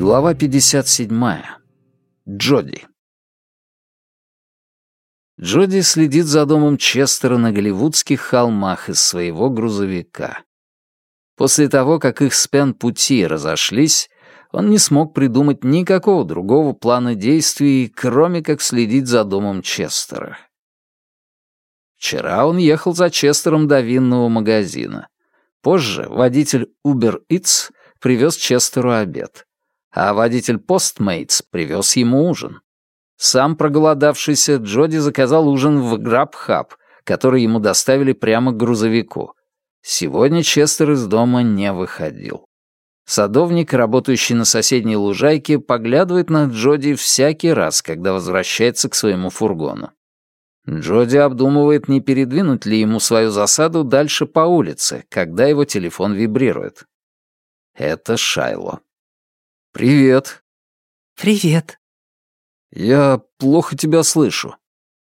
Глава 57. Джоди. Джоди следит за домом Честера на голливудских холмах из своего грузовика. После того, как их спен пути разошлись, он не смог придумать никакого другого плана действий, кроме как следить за домом Честера. Вчера он ехал за Честером до винного магазина. Позже водитель Uber Eats привез Честеру обед, а водитель Postmates привез ему ужин. Сам проголодавшийся Джоди заказал ужин в Grubhub, который ему доставили прямо к грузовику. Сегодня Честер из дома не выходил. Садовник, работающий на соседней лужайке, поглядывает на Джоди всякий раз, когда возвращается к своему фургону. Джоди обдумывает, не передвинуть ли ему свою засаду дальше по улице, когда его телефон вибрирует. Это Шайло. «Привет». «Привет». «Я плохо тебя слышу».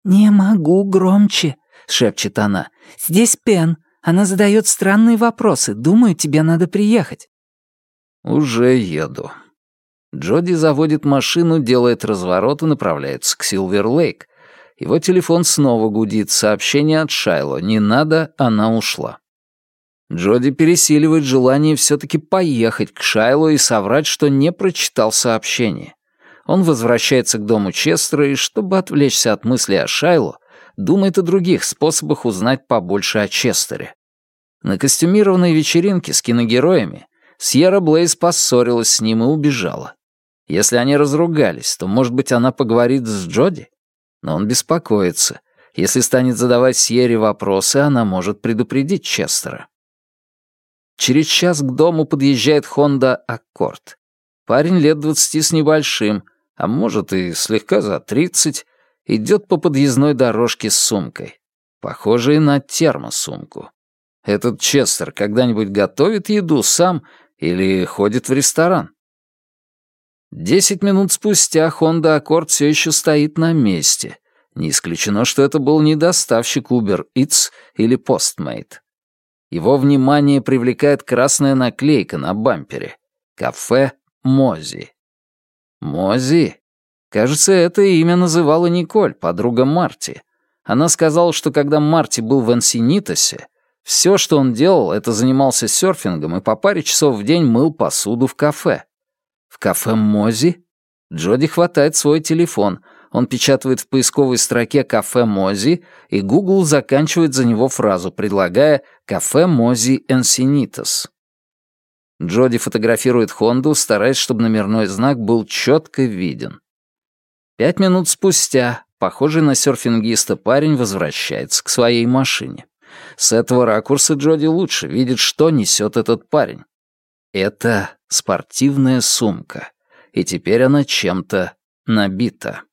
«Не могу громче», — шепчет она. «Здесь Пен. Она задает странные вопросы. Думаю, тебе надо приехать». «Уже еду». Джоди заводит машину, делает разворот и направляется к Силвер-Лейк. Его телефон снова гудит. Сообщение от Шайло. «Не надо, она ушла». Джоди пересиливает желание все-таки поехать к Шайлу и соврать, что не прочитал сообщение. Он возвращается к дому Честера и, чтобы отвлечься от мысли о Шайлу, думает о других способах узнать побольше о Честере. На костюмированной вечеринке с киногероями Сьерра Блейз поссорилась с ним и убежала. Если они разругались, то, может быть, она поговорит с Джоди? Но он беспокоится. Если станет задавать Сьерре вопросы, она может предупредить Честера. Через час к дому подъезжает Honda Accord. Парень лет двадцати с небольшим, а может и слегка за тридцать, идет по подъездной дорожке с сумкой, похожей на термосумку. Этот Честер когда-нибудь готовит еду сам или ходит в ресторан? Десять минут спустя Honda Accord все еще стоит на месте. Не исключено, что это был не доставщик Uber Eats или Postmate. Его внимание привлекает красная наклейка на бампере. Кафе Мози. Мози? Кажется, это имя называла Николь, подруга Марти. Она сказала, что когда Марти был в Энсинитосе, все, что он делал, это занимался серфингом и по паре часов в день мыл посуду в кафе. В кафе Мози? Джоди хватает свой телефон. Он печатает в поисковой строке «Кафе Мози», и Google заканчивает за него фразу, предлагая «Кафе Мози Энсинитос». Джоди фотографирует Хонду, стараясь, чтобы номерной знак был четко виден. Пять минут спустя похожий на серфингиста парень возвращается к своей машине. С этого ракурса Джоди лучше видит, что несет этот парень. Это спортивная сумка, и теперь она чем-то набита.